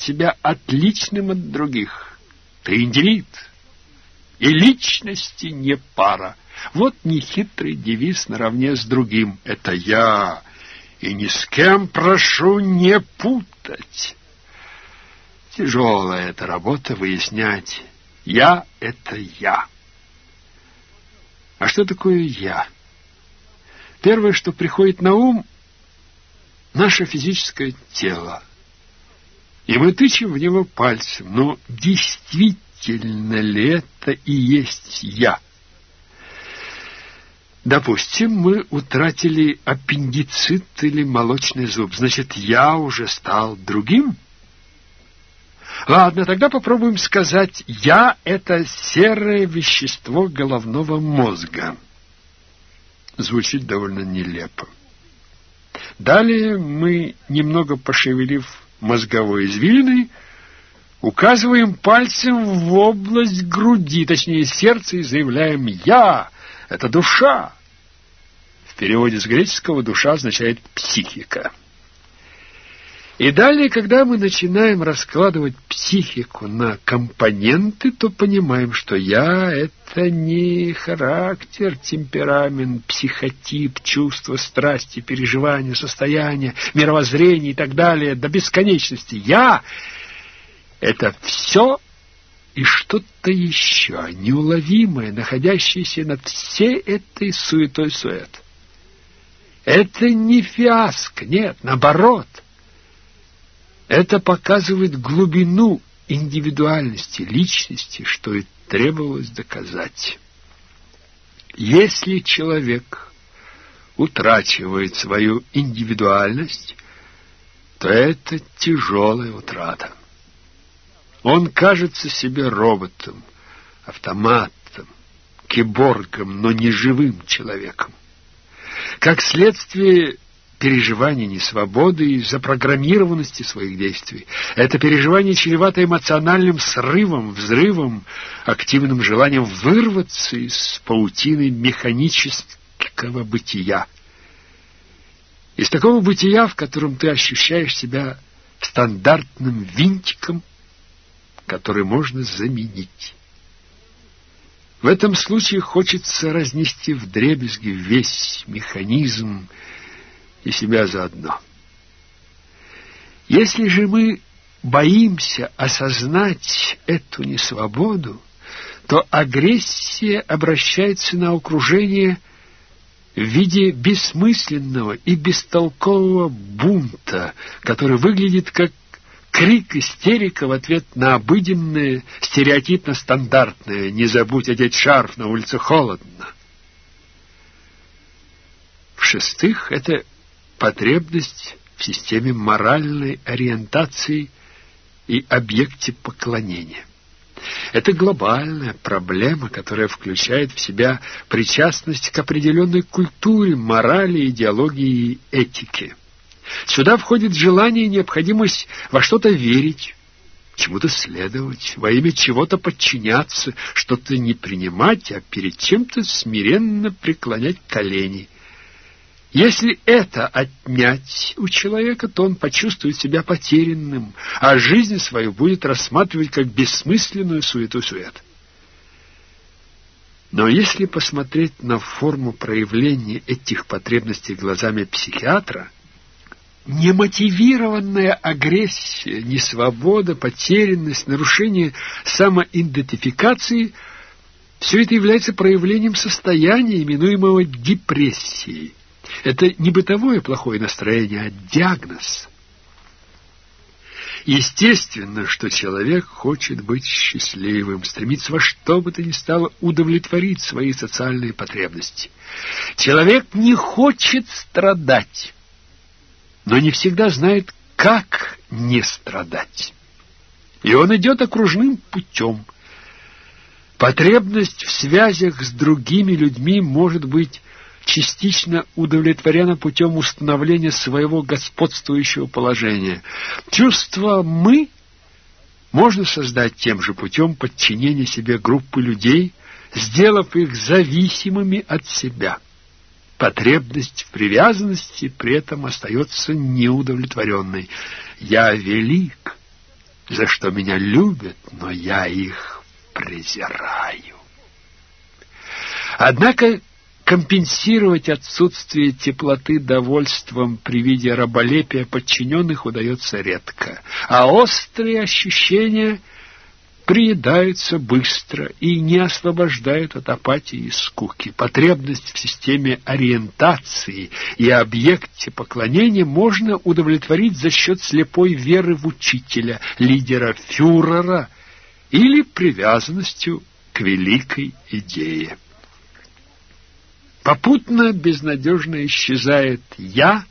себя отличным от других. Ты индивид, и личности не пара. Вот нехитрый девиз наравне с другим. Это я, и ни с кем прошу не путать. Тяжелая эта работа выяснять. Я — это я. А что такое «я»? Первое, что приходит на ум — наше физическое тело. И мы тычем в него пальцем. Но действительно ли это и есть «я»? Допустим, мы утратили аппендицит или молочный зуб. Значит, я уже стал другим? Ладно, тогда попробуем сказать «я» — это серое вещество головного мозга. Звучит довольно нелепо. Далее мы, немного пошевелив мозговой извилиной, указываем пальцем в область груди, точнее сердца, и заявляем «я» — это душа. В переводе с греческого «душа» означает «психика». И далее, когда мы начинаем раскладывать психику на компоненты, то понимаем, что я — это не характер, темперамент, психотип, чувства, страсти, переживания, состояния, мировоззрение и так далее, до бесконечности. Я — это все и что-то еще, неуловимое, находящееся над всей этой суетой-сует. Это не фиаско, нет, наоборот — это показывает глубину индивидуальности, личности, что и требовалось доказать. Если человек утрачивает свою индивидуальность, то это тяжелая утрата. Он кажется себе роботом, автоматом, киборгом, но не живым человеком. Как следствие, переживание несвободы и запрограммированности своих действий. Это переживание чревато эмоциональным срывом, взрывом, активным желанием вырваться из паутины механического бытия. Из такого бытия, в котором ты ощущаешь себя стандартным винтиком, который можно заменить. В этом случае хочется разнести вдребезги весь механизм, и себя заодно. Если же мы боимся осознать эту несвободу, то агрессия обращается на окружение в виде бессмысленного и бестолкового бунта, который выглядит как крик истерика в ответ на обыденное, стереотипно-стандартное «не забудь одеть шарф, на улице холодно». В-шестых, это потребность в системе моральной ориентации и объекте поклонения. Это глобальная проблема, которая включает в себя причастность к определенной культуре, морали, идеологии и этике. Сюда входит желание и необходимость во что-то верить, чему-то следовать, во имя чего-то подчиняться, что-то не принимать, а перед чем-то смиренно преклонять колени – если это отнять у человека, то он почувствует себя потерянным, а жизнь свою будет рассматривать как бессмысленную суету-сует. Но если посмотреть на форму проявления этих потребностей глазами психиатра, немотивированная агрессия, несвобода, потерянность, нарушение самоидентификации – все это является проявлением состояния, именуемого депрессией. Это не бытовое плохое настроение, а диагноз. Естественно, что человек хочет быть счастливым, стремится во что бы то ни стало удовлетворить свои социальные потребности. Человек не хочет страдать, но не всегда знает, как не страдать. И он идет окружным путем. Потребность в связях с другими людьми может быть частично удовлетворена путем установления своего господствующего положения. Чувство «мы» можно создать тем же путем подчинения себе группы людей, сделав их зависимыми от себя. Потребность в привязанности при этом остается неудовлетворенной. «Я велик», за что меня любят, но я их презираю. Однако компенсировать отсутствие теплоты довольством при виде раболепия подчиненных удается редко, а острые ощущения приедаются быстро и не освобождают от апатии и скуки. Потребность в системе ориентации и объекте поклонения можно удовлетворить за счет слепой веры в учителя, лидера фюрера или привязанностью к великой идее. Попутно безнадежно исчезает «я»,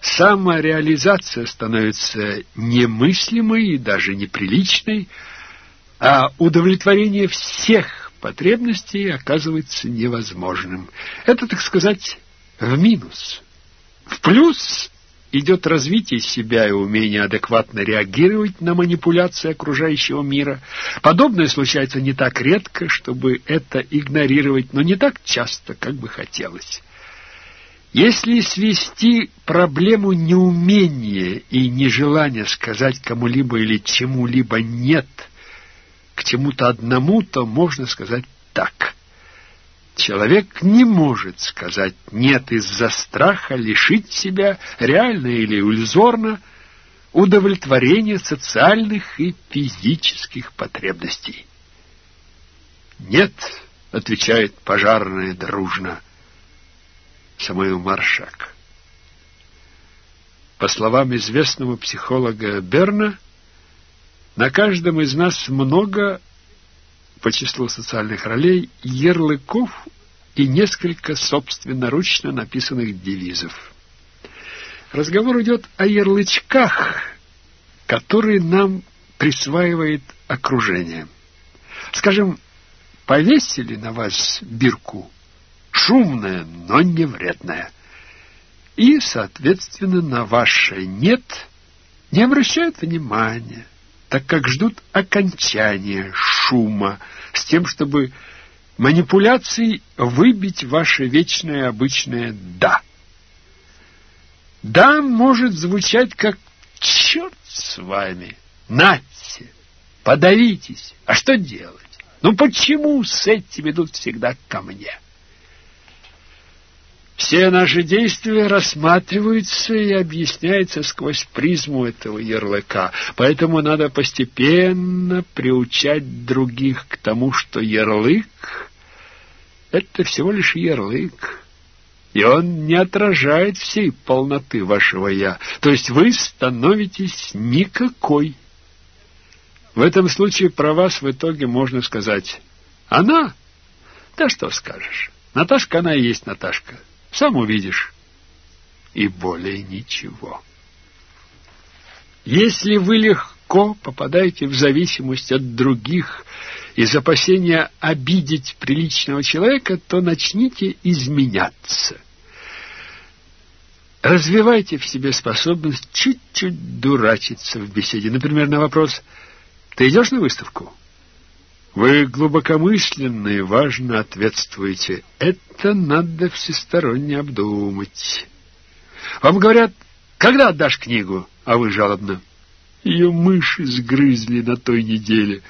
самореализация становится немыслимой и даже неприличной, а удовлетворение всех потребностей оказывается невозможным. Это, так сказать, в минус. В плюс идет развитие себя и умение адекватно реагировать на манипуляции окружающего мира. Подобное случается не так редко, чтобы это игнорировать, но не так часто, как бы хотелось. Если свести проблему неумения и нежелания сказать кому-либо или чему-либо «нет» к чему-то одному, то можно сказать так. Человек не может сказать «нет» из-за страха лишить себя, реально или иллюзорно, удовлетворения социальных и физических потребностей. «Нет», — отвечает пожарная дружно, — Самуил Маршак. По словам известного психолога Берна, на каждом из нас много, по числу социальных ролей, ярлыков и несколько собственноручно написанных девизов. Разговор идет о ярлычках, которые нам присваивает окружение. Скажем, повесили на вас бирку – шумная, но не вредная. И, соответственно, на ваше «нет» не обращают внимания, так как ждут окончания шума с тем, чтобы манипуляцией выбить ваше вечное обычное «да». «Да» может звучать как «черт с вами, нате, подавитесь, а что делать? Ну почему с этим идут всегда ко мне?» Все наши действия рассматриваются и объясняются сквозь призму этого ярлыка. Поэтому надо постепенно приучать других к тому, что ярлык — это всего лишь ярлык. И он не отражает всей полноты вашего «я». То есть вы становитесь никакой. В этом случае про вас в итоге можно сказать «Она? Да что скажешь? Наташка она и есть Наташка». Сам увидишь. И более ничего. Если вы легко попадаете в зависимость от других из опасения обидеть приличного человека, то начните изменяться. Развивайте в себе способность чуть-чуть дурачиться в беседе. Например, на вопрос «Ты идешь на выставку?» Вы глубокомысленно важно ответствуете. Это надо всесторонне обдумать. Вам говорят, когда отдашь книгу, а вы жалобно. Ее мыши сгрызли на той неделе.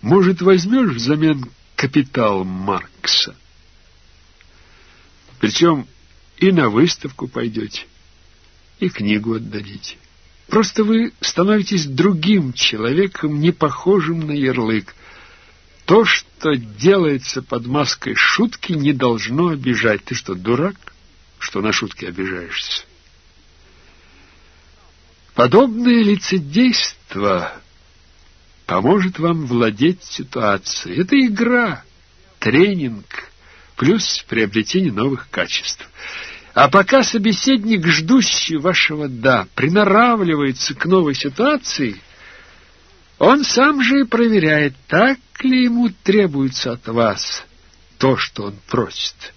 Может, возьмешь взамен капитал Маркса? Причем и на выставку пойдете, и книгу отдадите. Просто вы становитесь другим человеком, не похожим на ярлык — то, что делается под маской шутки, не должно обижать. Ты что, дурак, что на шутки обижаешься? Подобное лицедейство поможет вам владеть ситуацией. Это игра, тренинг, плюс приобретение новых качеств. А пока собеседник, ждущий вашего «да», приноравливается к новой ситуации, он сам же и проверяет, так ли ему требуется от вас то, что он просит.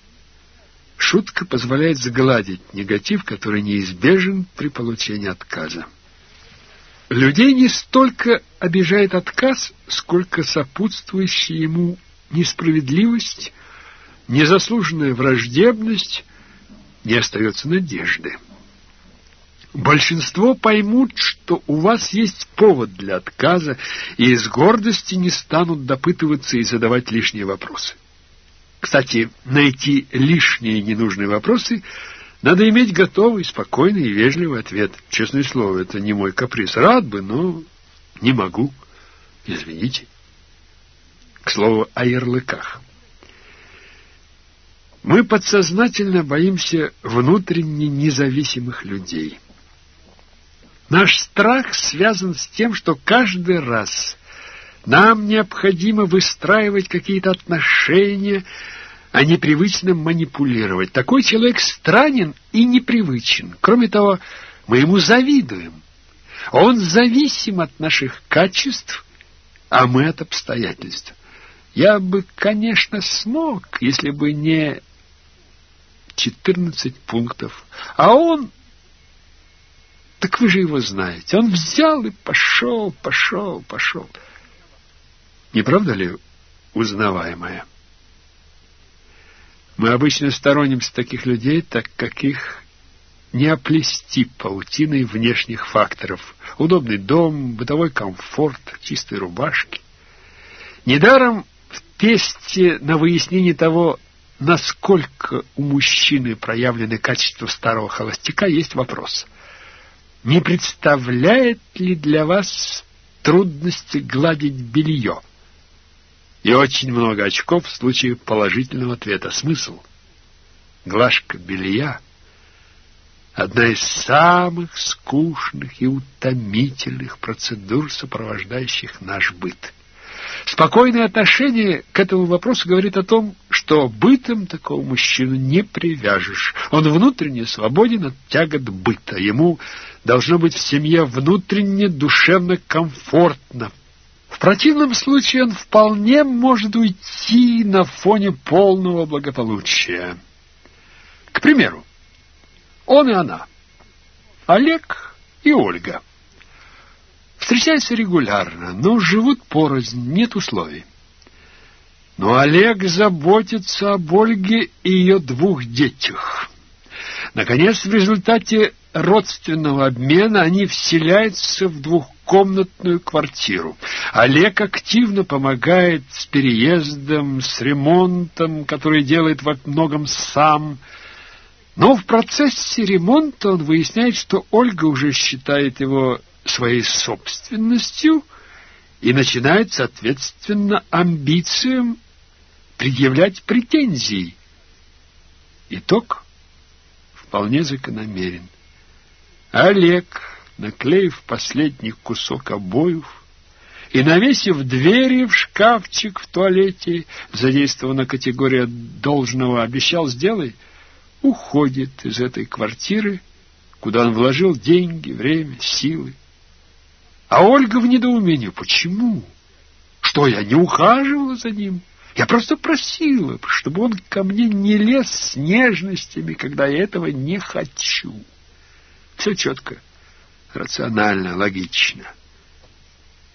Шутка позволяет сгладить негатив, который неизбежен при получении отказа. Людей не столько обижает отказ, сколько сопутствующая ему несправедливость, незаслуженная враждебность, не остается надежды. Большинство поймут, что у вас есть повод для отказа, и из гордости не станут допытываться и задавать лишние вопросы. Кстати, найти лишние ненужные вопросы надо иметь готовый, спокойный и вежливый ответ. Честное слово, это не мой каприз. Рад бы, но не могу. Извините. К слову о ярлыках. Мы подсознательно боимся внутренне независимых людей. Наш страх связан с тем, что каждый раз нам необходимо выстраивать какие-то отношения, а не привычно манипулировать. Такой человек странен и непривычен. Кроме того, мы ему завидуем. Он зависим от наших качеств, а мы от обстоятельств. Я бы, конечно, смог, если бы не 14 пунктов. А он... Так вы же его знаете. Он взял и пошел, пошел, пошел. Не правда ли узнаваемое? Мы обычно сторонимся таких людей, так как их не оплести паутиной внешних факторов. Удобный дом, бытовой комфорт, чистые рубашки. Недаром в тесте на выяснение того, насколько у мужчины проявлены качества старого холостяка, есть вопрос. Не представляет ли для вас трудности гладить белье? И очень много очков в случае положительного ответа. Смысл? Глажка белья — одна из самых скучных и утомительных процедур, сопровождающих наш быт. Спокойное отношение к этому вопросу говорит о том, что бытом такого мужчину не привяжешь. Он внутренне свободен от тягот быта. Ему должно быть в семье внутренне душевно комфортно. В противном случае он вполне может уйти на фоне полного благополучия. К примеру, он и она, Олег и Ольга. Встречаются регулярно, но живут порознь, нет условий. Но Олег заботится об Ольге и ее двух детях. Наконец, в результате родственного обмена они вселяются в двухкомнатную квартиру. Олег активно помогает с переездом, с ремонтом, который делает во многом сам. Но в процессе ремонта он выясняет, что Ольга уже считает его своей собственностью и начинает, соответственно, амбициям предъявлять претензии. Итог вполне закономерен. Олег, наклеив последний кусок обоев и навесив двери в шкафчик в туалете, задействована категория должного «обещал, сделай», уходит из этой квартиры, куда он вложил деньги, время, силы. А Ольга в недоумении. Почему? Что, я не ухаживала за ним? Я просто просила, чтобы он ко мне не лез с нежностями, когда я этого не хочу. Все четко, рационально, логично.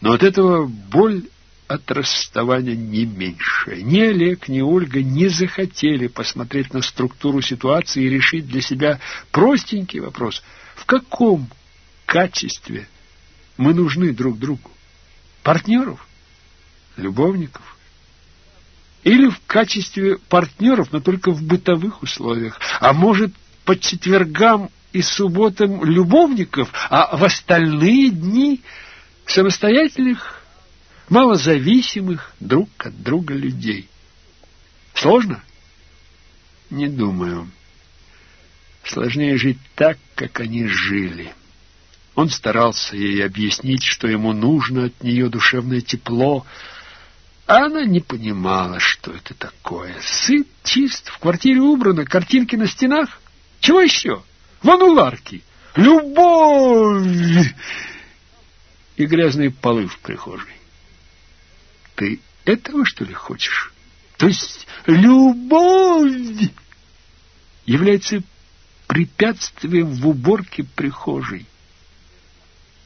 Но от этого боль от расставания не меньше. Ни Олег, ни Ольга не захотели посмотреть на структуру ситуации и решить для себя простенький вопрос. В каком качестве мы нужны друг другу? Партнеров? Любовников? или в качестве партнеров, но только в бытовых условиях, а может по четвергам и субботам любовников, а в остальные дни самостоятельных, малозависимых друг от друга людей. Сложно? Не думаю. Сложнее жить так, как они жили. Он старался ей объяснить, что ему нужно от нее душевное тепло, а она не понимала, что это такое. Сыт, чист, в квартире убрано, картинки на стенах. Чего еще? Вон у Ларки. Любовь! И грязные полы в прихожей. Ты этого, что ли, хочешь? То есть любовь является препятствием в уборке прихожей.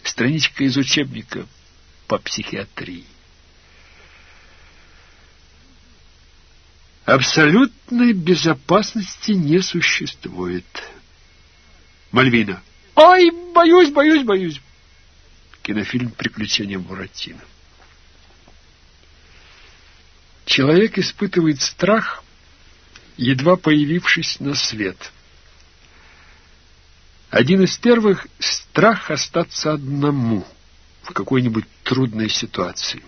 Страничка из учебника по психиатрии. Абсолютной безопасности не существует. Мальвина. «Ой, боюсь, боюсь, боюсь!» Кинофильм «Приключения Буратино». Человек испытывает страх, едва появившись на свет. Один из первых — страх остаться одному в какой-нибудь трудной ситуации.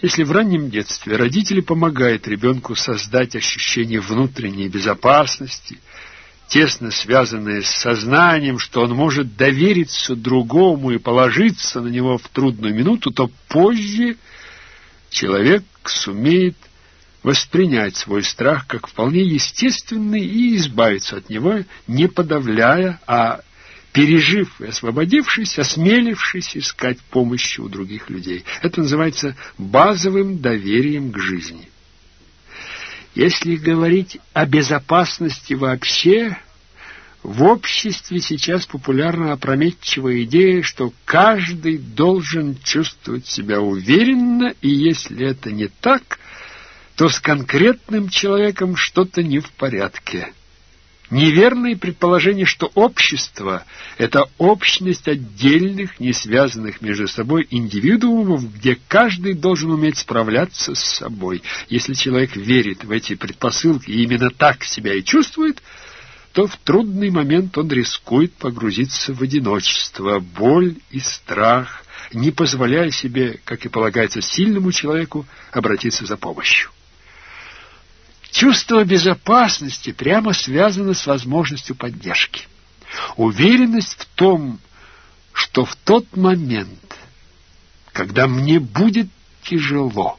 Если в раннем детстве родители помогают ребенку создать ощущение внутренней безопасности, тесно связанное с сознанием, что он может довериться другому и положиться на него в трудную минуту, то позже человек сумеет воспринять свой страх как вполне естественный и избавиться от него, не подавляя, а пережив и освободившись, осмелившись искать помощи у других людей. Это называется базовым доверием к жизни. Если говорить о безопасности вообще, в обществе сейчас популярна опрометчивая идея, что каждый должен чувствовать себя уверенно, и если это не так, то с конкретным человеком что-то не в порядке. Неверное предположение, что общество — это общность отдельных, не связанных между собой индивидуумов, где каждый должен уметь справляться с собой. Если человек верит в эти предпосылки и именно так себя и чувствует, то в трудный момент он рискует погрузиться в одиночество, боль и страх, не позволяя себе, как и полагается сильному человеку, обратиться за помощью. Чувство безопасности прямо связано с возможностью поддержки. Уверенность в том, что в тот момент, когда мне будет тяжело,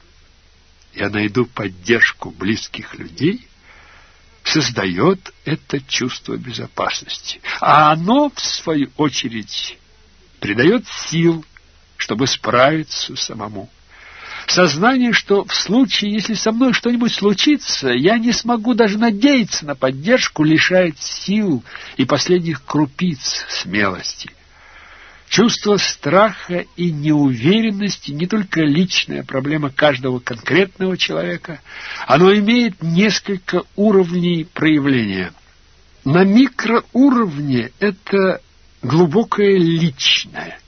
я найду поддержку близких людей, создает это чувство безопасности. А оно, в свою очередь, придает сил, чтобы справиться самому. Сознание, что в случае, если со мной что-нибудь случится, я не смогу даже надеяться на поддержку, лишает сил и последних крупиц смелости. Чувство страха и неуверенности не только личная проблема каждого конкретного человека, оно имеет несколько уровней проявления. На микроуровне это глубокое личное.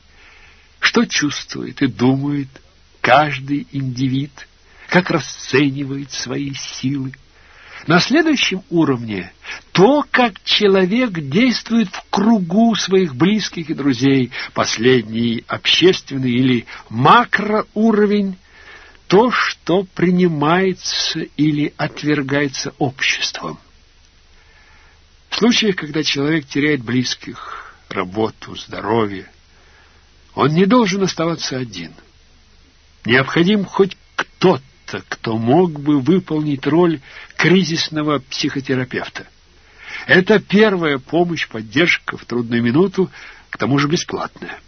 Что чувствует и думает каждый индивид, как расценивает свои силы. На следующем уровне то, как человек действует в кругу своих близких и друзей, последний общественный или макроуровень, то, что принимается или отвергается обществом. В случаях, когда человек теряет близких, работу, здоровье, он не должен оставаться один – Необходим хоть кто-то, кто мог бы выполнить роль кризисного психотерапевта. Это первая помощь, поддержка в трудную минуту, к тому же бесплатная.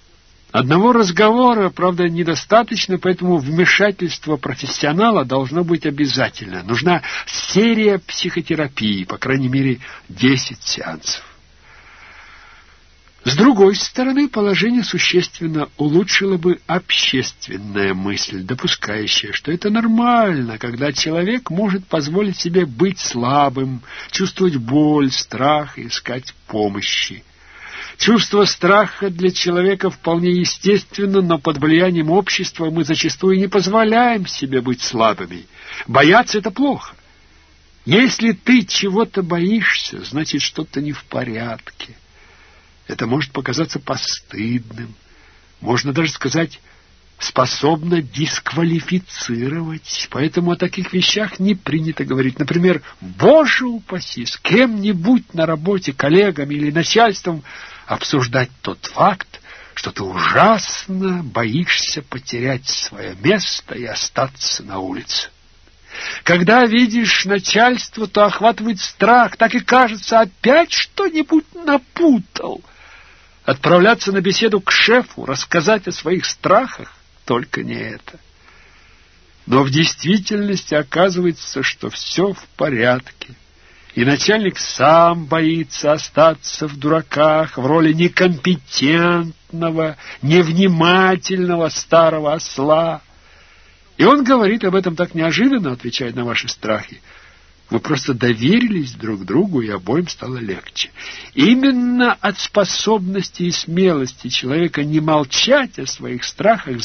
Одного разговора, правда, недостаточно, поэтому вмешательство профессионала должно быть обязательно. Нужна серия психотерапии, по крайней мере, 10 сеансов. С другой стороны, положение существенно улучшило бы общественная мысль, допускающая, что это нормально, когда человек может позволить себе быть слабым, чувствовать боль, страх искать помощи. Чувство страха для человека вполне естественно, но под влиянием общества мы зачастую не позволяем себе быть слабыми. Бояться — это плохо. Если ты чего-то боишься, значит, что-то не в порядке. Это может показаться постыдным, можно даже сказать, способно дисквалифицировать. Поэтому о таких вещах не принято говорить. Например, «Боже упаси, с кем-нибудь на работе, коллегами или начальством обсуждать тот факт, что ты ужасно боишься потерять свое место и остаться на улице». Когда видишь начальство, то охватывает страх, так и кажется, опять что-нибудь напутал — Отправляться на беседу к шефу, рассказать о своих страхах — только не это. Но в действительности оказывается, что все в порядке. И начальник сам боится остаться в дураках в роли некомпетентного, невнимательного старого осла. И он говорит об этом так неожиданно, отвечая на ваши страхи, Вы просто доверились друг другу, и обоим стало легче. Именно от способности и смелости человека не молчать о своих страхах